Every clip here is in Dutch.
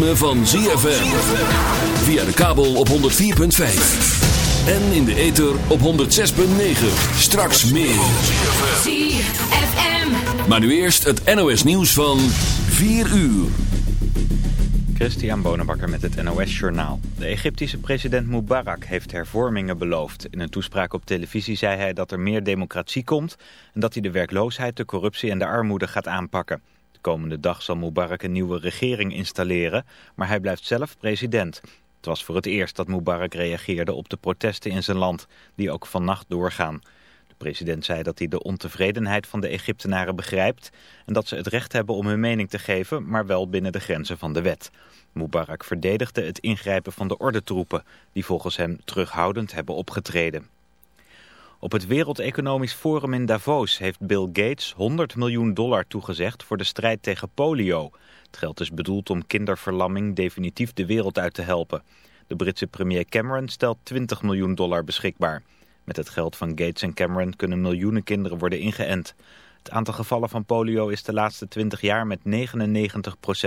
ritme van ZFM. Via de kabel op 104.5. En in de ether op 106.9. Straks meer. ZFM. Maar nu eerst het NOS nieuws van 4 uur. Christian Bonenbakker met het NOS Journaal. De Egyptische president Mubarak heeft hervormingen beloofd. In een toespraak op televisie zei hij dat er meer democratie komt... en dat hij de werkloosheid, de corruptie en de armoede gaat aanpakken. De komende dag zal Mubarak een nieuwe regering installeren... maar hij blijft zelf president. Het was voor het eerst dat Mubarak reageerde op de protesten in zijn land... die ook vannacht doorgaan. De president zei dat hij de ontevredenheid van de Egyptenaren begrijpt... en dat ze het recht hebben om hun mening te geven... maar wel binnen de grenzen van de wet. Mubarak verdedigde het ingrijpen van de ordentroepen... die volgens hem terughoudend hebben opgetreden. Op het Wereld Economisch Forum in Davos heeft Bill Gates 100 miljoen dollar toegezegd voor de strijd tegen polio. Het geld is bedoeld om kinderverlamming definitief de wereld uit te helpen. De Britse premier Cameron stelt 20 miljoen dollar beschikbaar. Met het geld van Gates en Cameron kunnen miljoenen kinderen worden ingeënt. Het aantal gevallen van polio is de laatste 20 jaar met 99%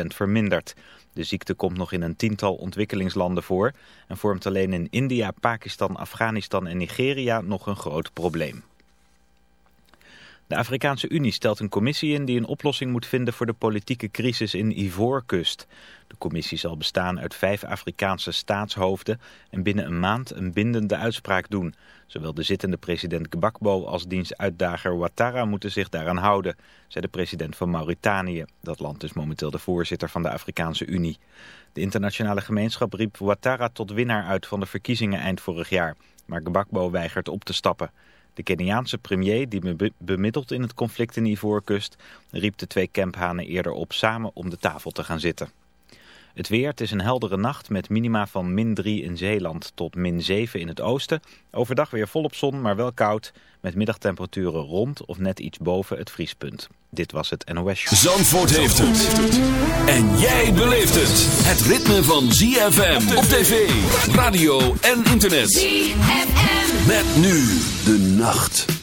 verminderd. De ziekte komt nog in een tiental ontwikkelingslanden voor... en vormt alleen in India, Pakistan, Afghanistan en Nigeria nog een groot probleem. De Afrikaanse Unie stelt een commissie in die een oplossing moet vinden voor de politieke crisis in Ivoorkust. De commissie zal bestaan uit vijf Afrikaanse staatshoofden en binnen een maand een bindende uitspraak doen. Zowel de zittende president Gbagbo als diens uitdager Ouattara moeten zich daaraan houden, zei de president van Mauritanië. Dat land is momenteel de voorzitter van de Afrikaanse Unie. De internationale gemeenschap riep Ouattara tot winnaar uit van de verkiezingen eind vorig jaar, maar Gbagbo weigert op te stappen. De Keniaanse premier, die be bemiddelt in het conflict in Ivoorkust, riep de twee kemphanen eerder op samen om de tafel te gaan zitten. Het weer, het is een heldere nacht met minima van min 3 in Zeeland tot min 7 in het oosten. Overdag weer volop zon, maar wel koud, met middagtemperaturen rond of net iets boven het vriespunt. Dit was het NOS Show. Zandvoort heeft het. En jij beleeft het. Het ritme van ZFM op tv, radio en internet. ZFM. Met nu de nacht.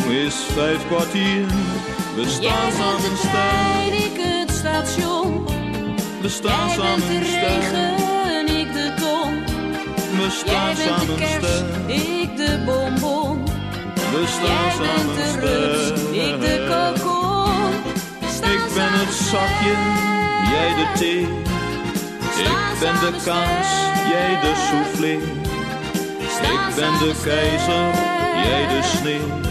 is vijf kwartier. We jij staan bent samen de trein, ik het station. we staan Jij bent samen de regen, ik de ton. We Jij staan bent de samen kers, sterk, ik de bonbon. we Jij staan bent samen de rups, ik de kokon. Ik ben het samen zakje, jij de thee. Ik ben de kaas, jij de soufflé. Ik ben de keizer, jij de sneeuw.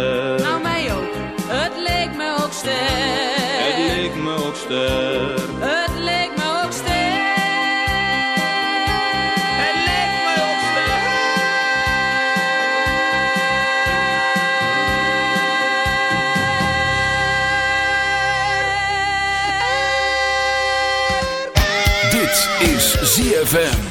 Sterk. Het leek me ook sterk. Het leek me ook sterk. Het leek me ook Dit is ZFM.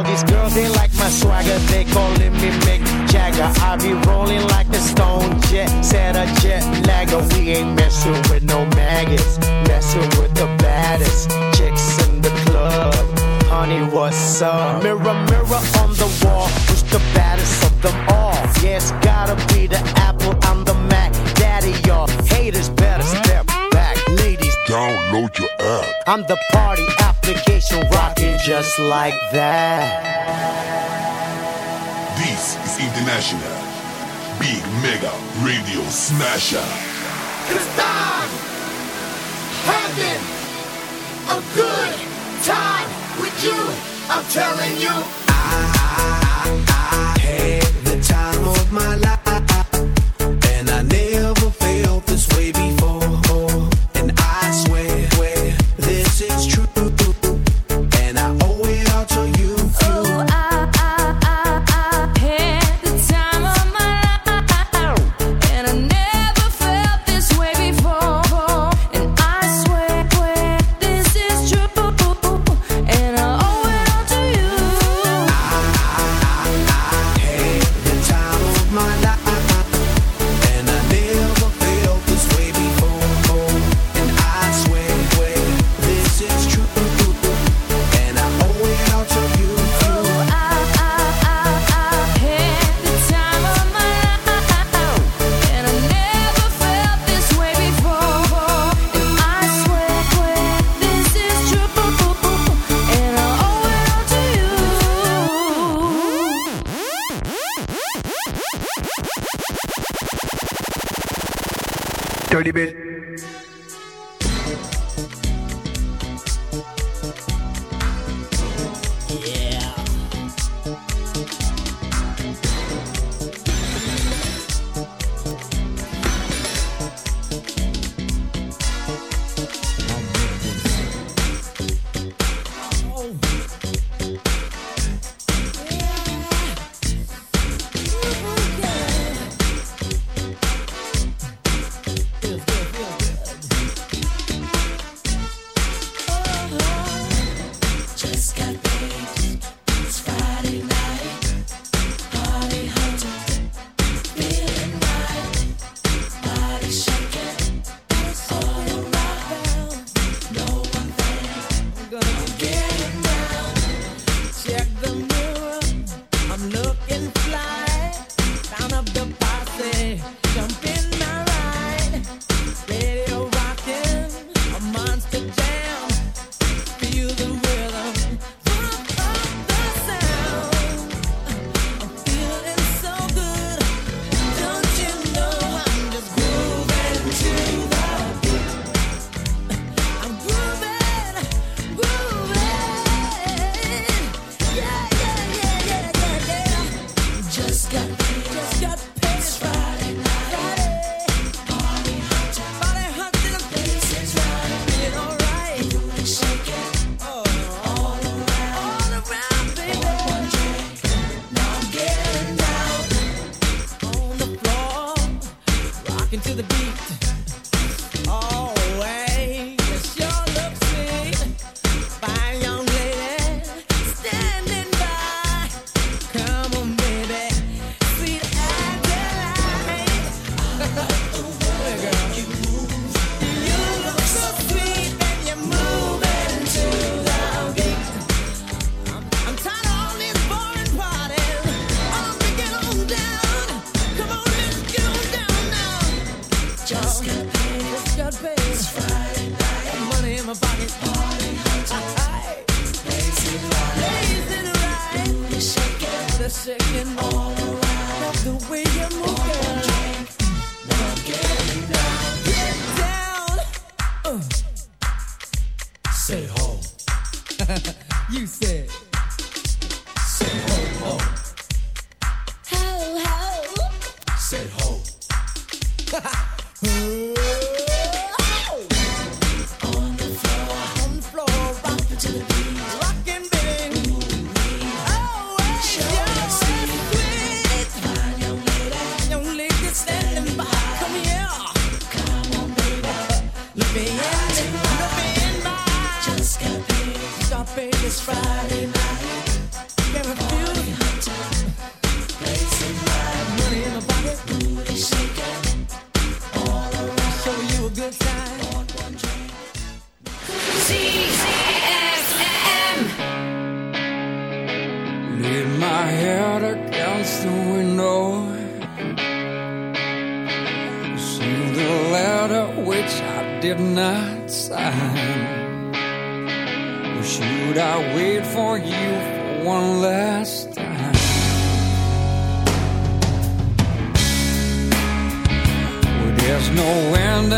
All, these girls, they like my swagger. They calling me Mick Jagger. I be rolling like a stone jet, set a jet lagger. We ain't messing with no maggots, messing with the baddest chicks in the club. Honey, what's up? Mirror, mirror on the wall, who's the baddest of them all? Yeah, it's gotta be the Apple, I'm the Mac. Daddy, y'all haters better step. Download your app. I'm the party application rocking just like that. This is International Big Mega Radio Smasher. Cause I'm having a good time with you. I'm telling you. I, I had the time of my life, and I never felt this way before. Ready.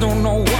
don't know why.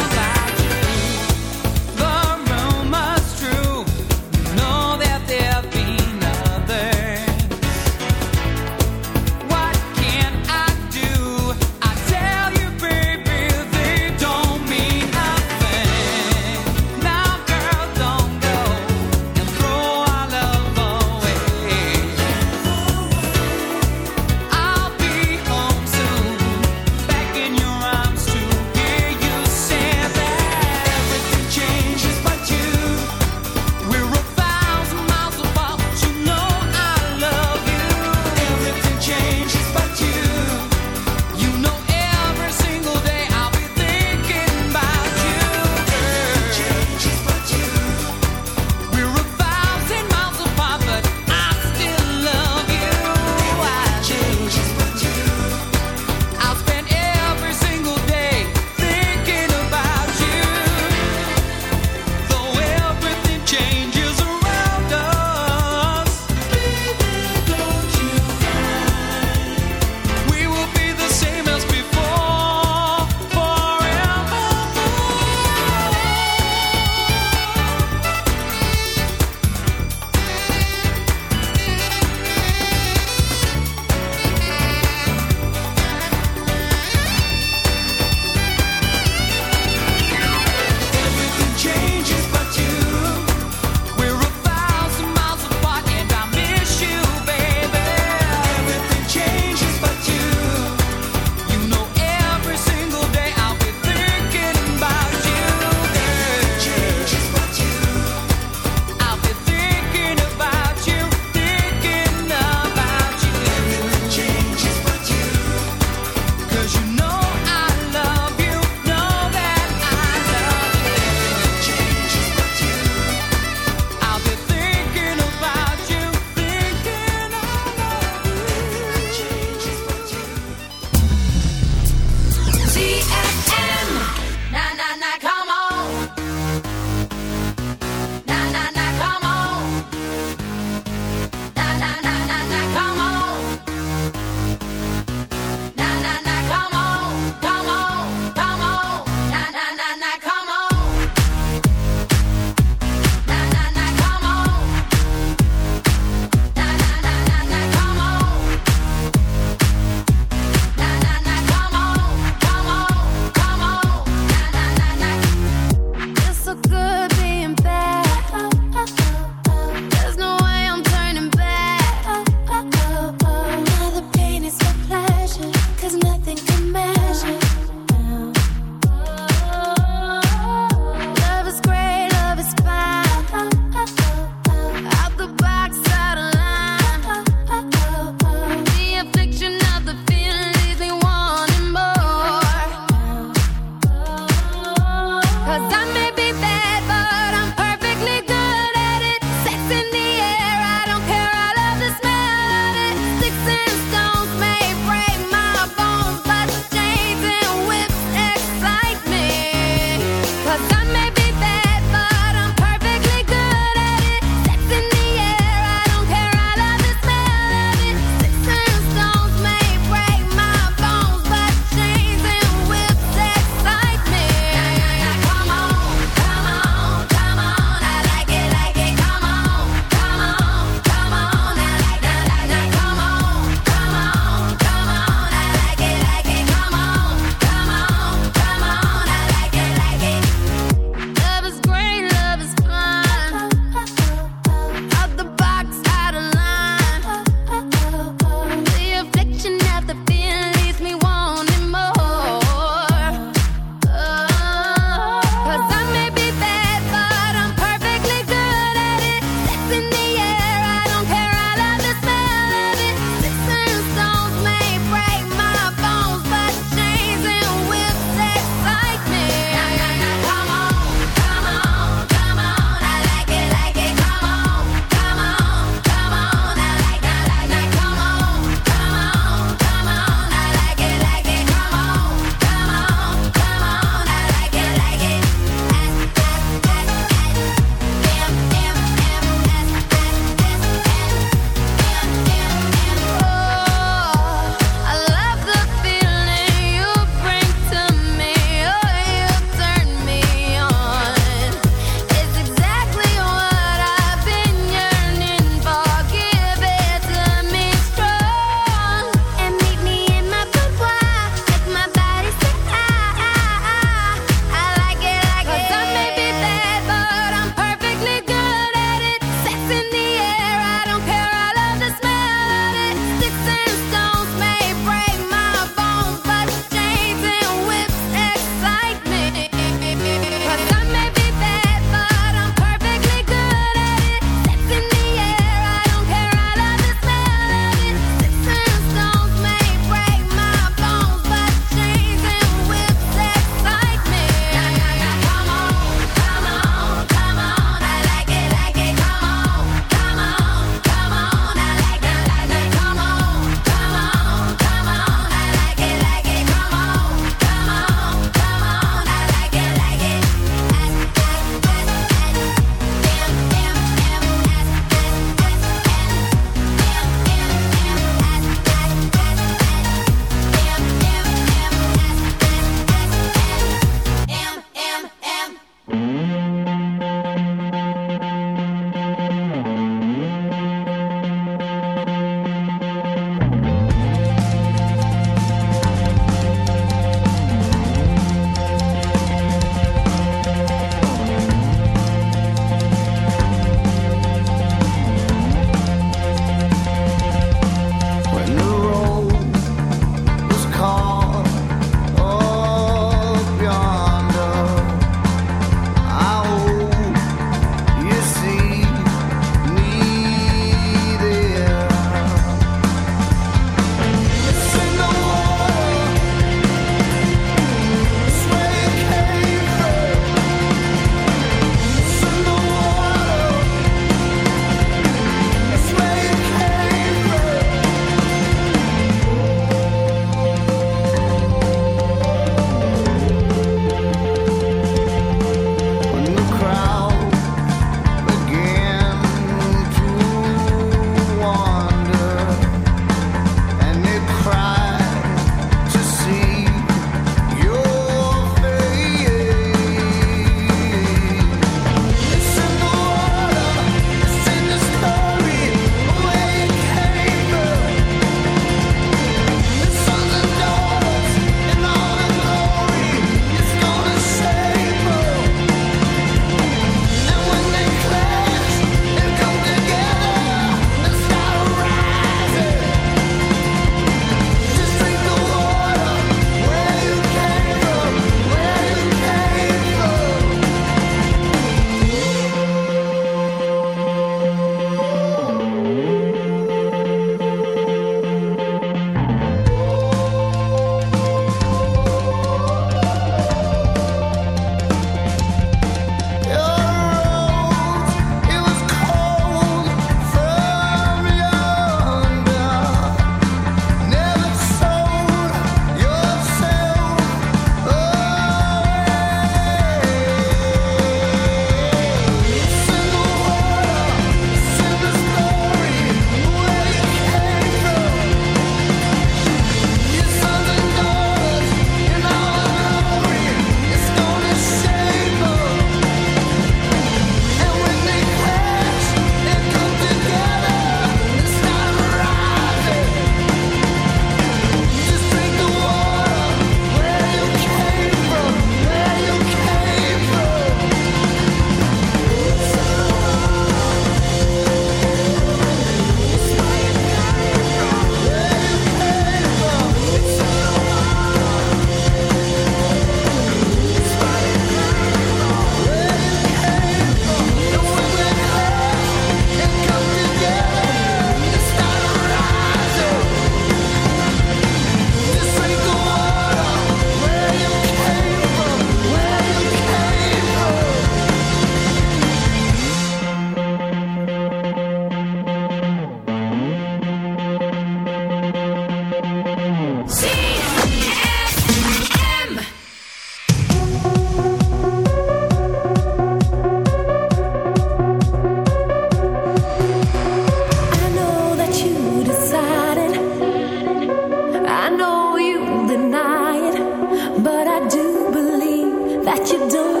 that you don't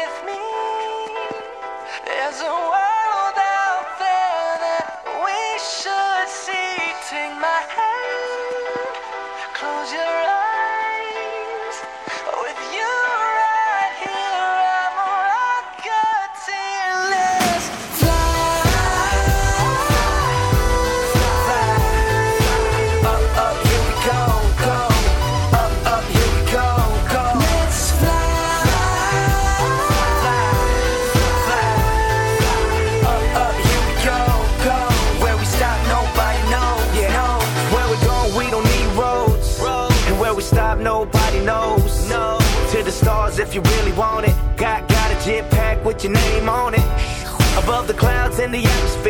with me. There's a your name on it. Above the clouds in the atmosphere